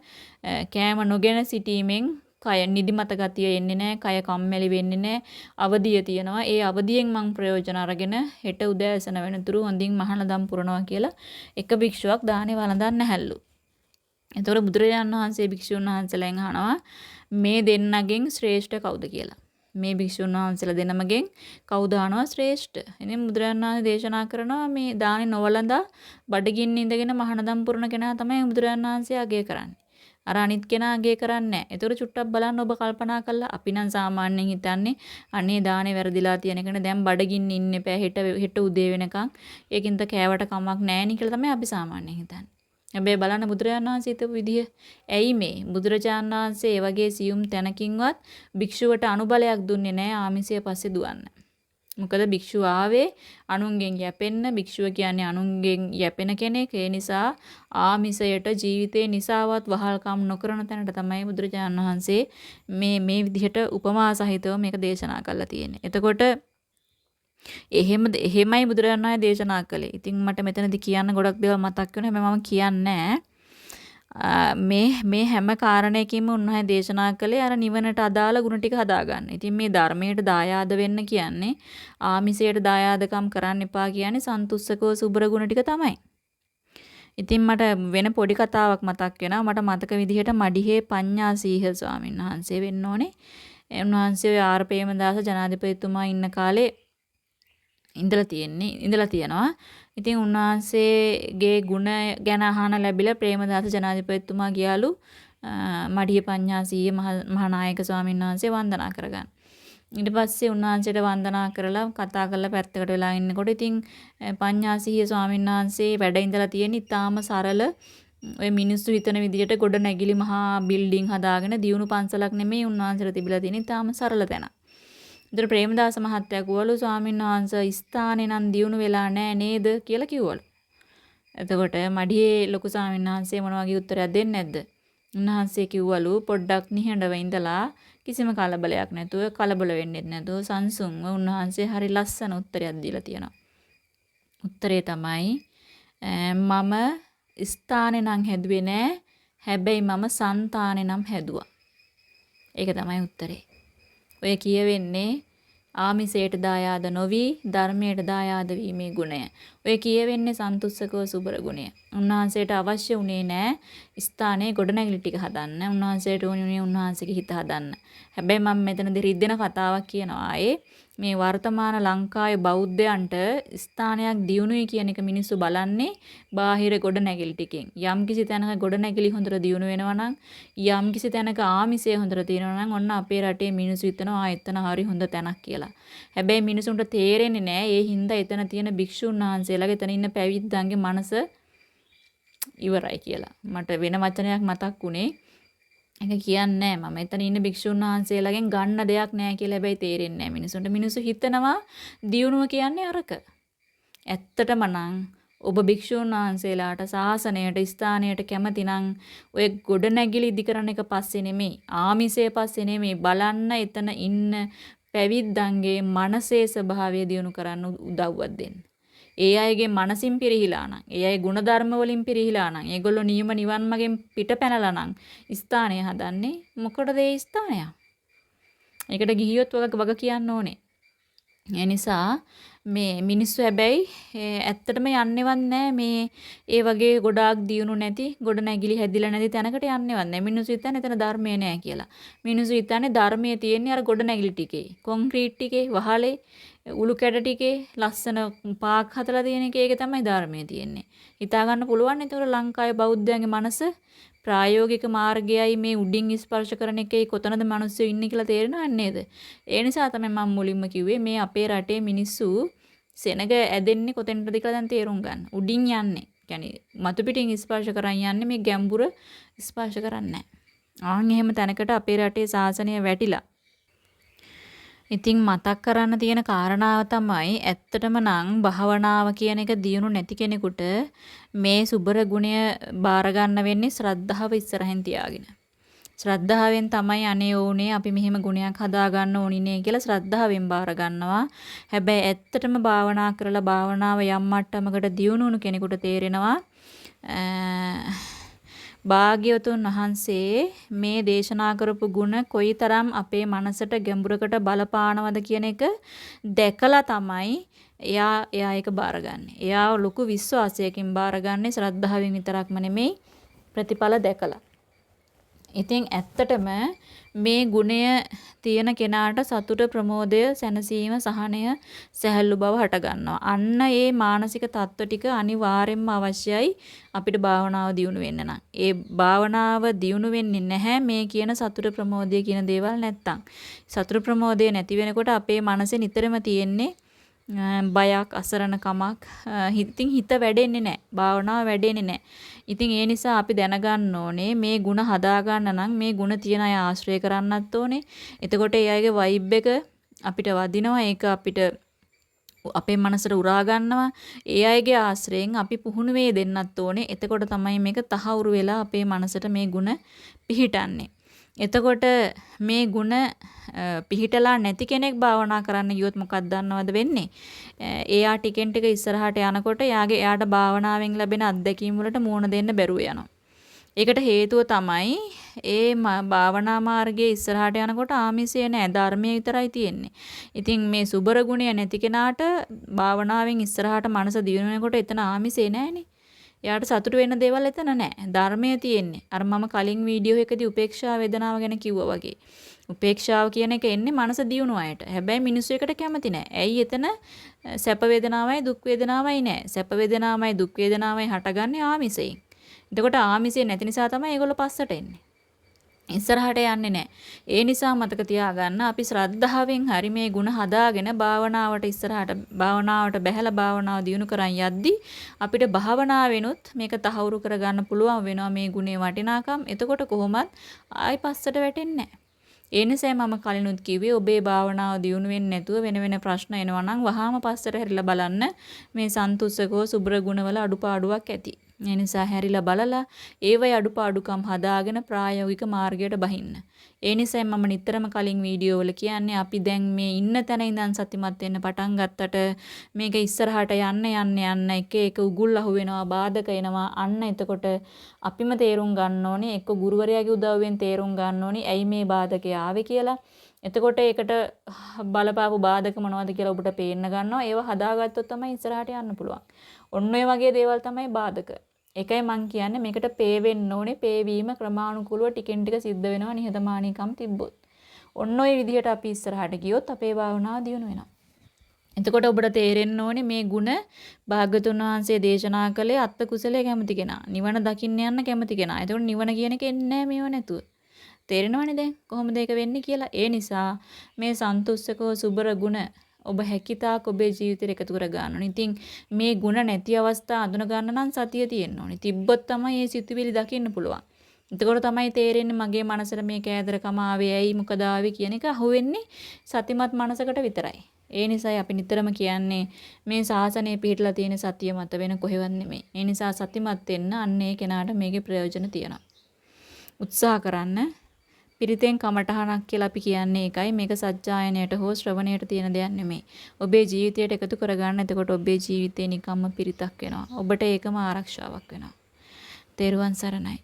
කෑම නොගෙන සිටීමෙන් කය නිදිමත ගතිය එන්නේ නැහැ, කය කම්මැලි වෙන්නේ නැහැ, අවදිය තියෙනවා. ඒ අවදියෙන් මං ප්‍රයෝජන අරගෙන හෙට උදෑසන වෙනතුරු හොඳින් මහානදම් පුරනවා කියලා එක භික්ෂුවක් දානේ වළඳන්න නැහැලු. එතකොට බුදුරජාණන් වහන්සේ භික්ෂුන් වහන්සේලාගෙන් අහනවා මේ දෙන්නගෙන් ශ්‍රේෂ්ඨ කවුද කියලා. මේ භික්ෂුන් වහන්සේලා දෙනමගෙන් කවුද අහනවා ශ්‍රේෂ්ඨ. ඉතින් බුදුරජාණන් වහන්සේ දේශනා කරනවා මේ දානේ නොවලඳා බඩගින්න ඉඳගෙන මහානදම් පුරන කෙනා තමයි බුදුරජාණන් වහන්සේ අගය කරන්නේ. අර අනිත් කෙනා අගේ කරන්නේ නැහැ. ඒතර චුට්ටක් බලන්න ඔබ කල්පනා කළා. අපි නම් සාමාන්‍යයෙන් හිතන්නේ අනේ දානේ වැරදිලා තියෙන කෙනා දැන් බඩගින්න ඉන්න එපා. හෙට හෙට උදේ වෙනකන් ඒකින්ද කෑවට කමක් නැහැ නේ කියලා තමයි අපි සාමාන්‍යයෙන් හිතන්නේ. හැබැයි බලන්න බුදුරජාණන් වහන්සේ හිතපු විදිය. ඇයි මේ? බුදුරජාණන් වහන්සේ ඒ වගේ සියුම් තැනකින්වත් භික්ෂුවට අනුබලයක් දුන්නේ නැහැ ආමිසය පස්සේ දුවන්න. මොකද භික්ෂුව ආවේ අනුන්ගෙන් යැපෙන්න භික්ෂුව කියන්නේ අනුන්ගෙන් යැපෙන කෙනෙක් ඒ නිසා ආමිසයට ජීවිතේ නිසාවත් වහල්කම් නොකරන තැනට තමයි බුදුරජාණන් වහන්සේ මේ මේ විදිහට උපමා සහිතව මේක දේශනා කරලා තියෙන්නේ. එතකොට එහෙම එහෙමයි බුදුරජාණන් වහන්සේ දේශනා කළේ. ඉතින් මට මෙතනදී කියන්න ගොඩක් දේවල් මතක් වෙනවා. හැබැයි මම කියන්නේ නැහැ. මේ මේ හැම කාරණයකින්ම උන්වහන්සේ දේශනා කළේ අර නිවනට අදාළ ගුණ ටික හදාගන්න. ඉතින් මේ ධර්මයට දායාද වෙන්න කියන්නේ ආමිසයට දායාදකම් කරන්න එපා කියන්නේ සන්තුස්සකව සුබර ගුණ ටික තමයි. ඉතින් මට වෙන පොඩි කතාවක් මතක් වෙනවා. මට මතක විදිහට මඩිහේ පඤ්ඤාසීහ ස්වාමීන් වහන්සේ වෙන්න ඕනේ. උන්වහන්සේ ඔය ආර් ප්‍රේමදාස ජනාධිපතිතුමා ඉන්න කාලේ ඉඳලා තියෙන්නේ ඉඳලා තියෙනවා. ඉතින් උන්වහන්සේගේ ගුණ ගැන අහන ලැබිලා ප්‍රේමදාස ජනාධිපතිතුමා ගියාලු මඩිය පඤ්ඤාසීය මහානායක ස්වාමීන් වහන්සේ වන්දනා කරගන්න. ඊට පස්සේ උන්වහන්සේට වන්දනා කරලා කතා කරලා පැත්තකට වෙලා ඉන්නකොට ඉතින් පඤ්ඤාසීය ස්වාමීන් වහන්සේ වැඩ ඉඳලා තියෙන ඉතාම සරල ඔය මිනිස්සු හිතන විදිහට ගොඩ නැගිලි මහා බිල්ඩින් හදාගෙන දියුණු පන්සලක් නෙමෙයි උන්වහන්සේලා තිබිලා තියෙන ඉතාම සරල තැනක්. ඉතින් ප්‍රේමදාස මහත්තයා කිව්වලු ස්වාමීන් වහන්සේ ස්ථානේ නම් දියුණු වෙලා නැහැ නේද කියලා කිව්වලු. එතකොට මඩියේ ලොකු ස්වාමීන් වහන්සේ මොන වගේ උත්තරයක් දෙන්නේ නැද්ද? උන්වහන්සේ කිව්වලු පොඩ්ඩක් නිහඬව ඉඳලා කිසිම කලබලයක් නැතුව කලබල වෙන්නේ නැතුව සංසුන්ව උන්වහන්සේ හරි ලස්සන උත්තරයක් දීලා තියෙනවා. උත්තරේ තමයි මම ස්ථානේ නම් හැදුවේ නෑ. හැබැයි මම సంతානේ නම් හැදුවා. ඒක තමයි උත්තරේ. ඔය කියවෙන්නේ ආමිසයට දායාද නොවි ධර්මයට දායාද වීමේ ගුණය. ඔය කියවෙන්නේ සන්තුස්සකව සුබර ගුණය. උන්වහන්සේට අවශ්‍ය උනේ නෑ ස්ථානයේ ගොඩනැගිලි ටික හදන්න. උන්වහන්සේට උනේ උන්වහන්සේගේ හිත හදන්න. හැබැයි මම මෙතනදී රිද්දෙන කතාවක් කියනවා ආයේ මේ වර්තමාන ලංකාවේ බෞද්ධයන්ට ස්ථානයක් දියුණුවයි කියන එක මිනිස්සු බලන්නේ බාහිර ගොඩනැගිලි ටිකෙන්. යම්කිසි තැනක ගොඩනැගිලි හොඳට දියුණු වෙනවා නම් යම්කිසි තැනක ආමිසය හොඳට තියෙනවා නම් ඔන්න අපේ රටේ මිනිස්සු හිතනවා ආ එතන හරි හොඳ තැනක් කියලා. හැබැයි මිනිසුන්ට තේරෙන්නේ නැහැ ඒ හින්දා එතන තියෙන භික්ෂුන් වහන්සේලාගේ එතන ඉන්න පැවිද්දන්ගේ මනස ඉවරයි කියලා. මට වෙන වචනයක් මතක් වුණේ ඒක කියන්නේ මම එතන ඉන්න භික්ෂුන් වහන්සේලාගෙන් ගන්න දෙයක් නැහැ කියලා හැබැයි තේරෙන්නේ නැහැ මිනිසුන්ට. මිනිස්සු හිතනවා දියුණුව කියන්නේ අරක. ඇත්තටම නම් ඔබ භික්ෂුන් වහන්සේලාට සාසනයට ස්ථානයට කැමති නම් ඔය ගොඩනැගිලි ඉදි කරන එක පස්සේ නෙමෙයි ආමිසයේ පස්සේ නෙමෙයි බලන්න එතන ඉන්න පැවිද්දන්ගේ මනසේ ස්වභාවය දියුණු කරන්න උදව්වක් දෙන්න. ඒ අයගේ මනසින් පිරිහිලා නම්, ඒ අය ಗುಣධර්ම වලින් පිරිහිලා නම්, ඒගොල්ලෝ නියම නිවන් මගෙන් පිට පැනලා නම් ස්ථානය හදන්නේ මොකටද ඒ ස්ථානය? ඒකට ගිහියොත් වග කියන්න ඕනේ. ඒ නිසා මේ මිනිස්සු හැබැයි ඇත්තටම යන්නේවත් නැහැ මේ ඒ වගේ ගොඩාක් දියුණු නැති ගොඩ නැගිලි හැදිලා නැති තැනකට යන්නේවත් නැහැ. මිනිස්සු හිතන්නේ එතන ධර්මයේ නැහැ කියලා. මිනිස්සු හිතන්නේ ධර්මයේ තියෙන්නේ අර ගොඩ නැගිලි ටිකේ. කොන්ක්‍රීට් ටිකේ, වහලේ, උළු කැඩ ටිකේ ලස්සන පාක් හදලා තියෙන එක ඒක තමයි ධර්මයේ තියෙන්නේ. හිතා ගන්න පුළුවන් ඒතකොට ලංකාවේ බෞද්ධයන්ගේ මනස ප්‍රායෝගික මාර්ගයයි මේ උඩින් ස්පර්ශ කරන එකේ කොතනද මිනිස්සු ඉන්නේ කියලා තේරෙනව නේද? ඒ නිසා තමයි මම මුලින්ම කිව්වේ මේ අපේ රටේ මිනිස්සු සෙනග ඇදෙන්නේ කොතෙන්ටද කියලා දැන් තේරුම් ගන්න. උඩින් යන්නේ. කියන්නේ මතු පිටින් ස්පර්ශ කරන් යන්නේ මේ ගැඹුර ස්පර්ශ කරන්නේ නැහැ. ආන් එහෙම තැනකට අපේ රටේ සාසනය වැටිලා ඉතින් මතක් කරන්න තියෙන කාරණාව තමයි ඇත්තටම නම් භාවනාව කියන එක දියුණු නැති කෙනෙකුට මේ සුබර ගුණය බාර ගන්න වෙන්නේ ශ්‍රද්ධාව ඉස්සරහින් තියාගෙන. ශ්‍රද්ධාවෙන් තමයි අනේ ඕනේ අපි මෙහෙම ගුණයක් හදා ගන්න ඕනිනේ කියලා ශ්‍රද්ධාවෙන් බාර ගන්නවා. හැබැයි ඇත්තටම භාවනා කරලා භාවනාව යම් මට්ටමකට දියුණුණු කෙනෙකුට තේරෙනවා භාග්‍යවතුන් වහන්සේ මේ දේශනා කරපු ಗುಣ කොයිතරම් අපේ මනසට ගැඹුරකට බලපානවද කියන එක දැකලා තමයි එයා එයා ඒක බාරගන්නේ. එයා ලොකු විශ්වාසයකින් බාරගන්නේ ශ්‍රද්ධාවෙන් විතරක්ම නෙමෙයි ප්‍රතිඵල දැකලා. ඉතින් ඇත්තටම මේ ගුණය තියෙන කෙනාට සතුට ප්‍රමෝදය සැනසීම සහනය සැහැල්ලු බව හට ගන්නවා. අන්න ඒ මානසික තත්ත්ව ටික අනිවාර්යෙන්ම අවශ්‍යයි අපිට භාවනාව දියුණු වෙන්න නම්. ඒ භාවනාව දියුණු වෙන්නේ නැහැ මේ කියන සතුට ප්‍රමෝදය කියන දේවල් නැත්තම්. සතුට ප්‍රමෝදය නැති වෙනකොට අපේ මනසේ නිතරම තියෙන්නේ බයක් අසරණකමක් හිතින් හිත වැඩෙන්නේ නැහැ. භාවනාව වැඩෙන්නේ නැහැ. ඉතින් ඒ නිසා අපි දැනගන්න ඕනේ මේ ಗುಣ හදාගන්න නම් මේ ಗುಣ තියන අය ආශ්‍රය කරන්නත් ඕනේ. එතකොට ඒ අයගේ වයිබ් එක අපිට වදිනවා. ඒක අපිට අපේ මනසට උරා ගන්නවා. ඒ අයගේ ආශ්‍රයෙන් අපි පුහුණු වේ දෙන්නත් ඕනේ. එතකොට තමයි මේක තහවුරු වෙලා අපේ මනසට මේ ಗುಣ පිහිටන්නේ. එතකොට මේ ಗುಣ පිහිටලා නැති කෙනෙක් භාවනා කරන්න ගියොත් මොකක්ද දන්නවද වෙන්නේ? එයා ටිකෙන් ටික ඉස්සරහට යනකොට යාගේ එයාට භාවනාවෙන් ලැබෙන අත්දැකීම් වලට මුහුණ දෙන්න බැරුව යනවා. ඒකට හේතුව තමයි ඒ භාවනා මාර්ගයේ ඉස්සරහට යනකොට ආමිසය නෑ ධර්මයේ විතරයි තියෙන්නේ. ඉතින් මේ සුබර ගුණය නැති කෙනාට භාවනාවෙන් ඉස්සරහට මනස දියුණු වෙනකොට එතන ආමිසය නෑනේ. එයාට සතුට වෙන්න දේවල් එතන නැහැ. ධර්මයේ තියෙන්නේ. අර මම කලින් වීඩියෝ එකදී උපේක්ෂා වේදනාව ගැන කිව්වා වගේ. උපේක්ෂාව කියන එක එන්නේ මනස දියුණු අයට. හැබැයි මිනිස්සු එකට කැමති නැහැ. ඇයි එතන සැප වේදනාවයි දුක් වේදනාවයි නැහැ. සැප වේදනාවයි දුක් වේදනාවයි හටගන්නේ ආමිසයෙන්. එතකොට ආමිසය නැති නිසා තමයි ඒගොල්ලෝ පස්සට එන්නේ. ඉස්සරහට යන්නේ නැහැ. ඒ නිසා මතක තියාගන්න අපි ශ්‍රද්ධාවෙන් හරි මේ ಗುಣ හදාගෙන භාවනාවට ඉස්සරහට භාවනාවට බැහැලා භාවනාව දියුණු කරන් යද්දී අපිට භාවනාවෙනුත් මේක තහවුරු කරගන්න පුළුවන් වෙනවා මේ ගුණේ වටිනාකම්. එතකොට කොහොමත් ආයි පස්සට වැටෙන්නේ නැහැ. ඒ නිසා මම කලිනුත් කිව්වේ ඔබේ භාවනාව දියුණු වෙන්නේ නැතුව වෙන වෙන ප්‍රශ්න එනවා නම් වහාම පස්සට හැරිලා බලන්න මේ සන්තුස්සකෝ සුබ්‍ර ගුණවල අඩුපාඩුවක් ඇති. ඒ නිසා හැරිලා බලලා ඒවයි අඩුපාඩුකම් හදාගෙන ප්‍රායෝගික මාර්ගයට බහින්න. ඒ නිසයි මම නිතරම කලින් වීඩියෝ වල කියන්නේ අපි දැන් මේ ඉන්න තැන ඉඳන් සතිමත් වෙන්න පටන් ගත්තට මේක ඉස්සරහට යන්න යන්න යන්න එක එක උගුල් අහු වෙනවා බාධක එනවා අන්න එතකොට අපිම තේරුම් ගන්න ඕනේ එක්ක ගුරුවරයාගේ උදව්වෙන් තේරුම් ගන්න ඕනේ ඇයි මේ බාධකේ ආවේ කියලා. එතකොට ඒකට බලපාපු බාධක මොනවද කියලා ඔබට පේන්න ගන්නවා. ඒව හදාගත්තොත් තමයි ඉස්සරහට යන්න පුළුවන්. ඔන්න ඔය වගේ දේවල් තමයි බාධක. ඒකයි මං කියන්නේ මේකට පේ වෙන්න ඕනේ. පේ වීම ක්‍රමානුකූලව ටිකෙන් ටික සිද්ධ වෙනවා නිහතමානීකම් තිබ්බොත්. ඔන්න ඔය විදිහට අපි ඉස්සරහට ගියොත් අපේ භාවනාව දියුණු වෙනවා. එතකොට ඔබට තේරෙන්න ඕනේ මේ ಗುಣ භාගතුන් වහන්සේ දේශනා කළේ අත්ත කුසලයේ කැමති කෙනා. නිවන දකින්න යන්න කැමති කෙනා. එතකොට නිවන කියන එක එන්නේ නැහැ මේව නැතුව. තේරෙනවනේ දැන් කොහොමද ඒක වෙන්නේ කියලා. ඒ නිසා මේ සන්තුස්සකව සුබර ගුණ ඔබ හැකිතාක් ඔබේ ජීවිතේට එකතු කර ගන්න ඕනේ. ඉතින් මේ ಗುಣ නැති අවස්ථා අඳුන ගන්න නම් සතිය තියෙන්න ඕනේ. තිබ්බොත් තමයි මේ සිතුවිලි දකින්න පුළුවන්. එතකොට තමයි තේරෙන්නේ මගේ මනසට මේ කෑදරකම ආවේ ඇයි මොකද ආවේ කියන එක අහුවෙන්නේ සතිමත් මනසකට විතරයි. ඒ නිසායි අපි නිතරම කියන්නේ මේ ශාසනය පිහිටලා තියෙන සතිය මත වෙන කොහෙවත් නෙමෙයි. ඒ නිසා සතිමත් වෙන්න අන්න ඒ කෙනාට මේකේ ප්‍රයෝජන තියෙනවා. උත්සාහ කරන්න පිරිතෙන් කමටහනක් කියලා අපි කියන්නේ ඒකයි. මේක සජ්ජායනයට හෝ ශ්‍රවණයට තියෙන දෙයක් නෙමෙයි. ඔබේ ජීවිතයට එකතු කරගන්න. එතකොට ඔබේ ජීවිතේ නිකම්ම පිරිතක් වෙනවා. ඔබට ඒකම ආරක්ෂාවක් වෙනවා. තෙරුවන් සරණයි.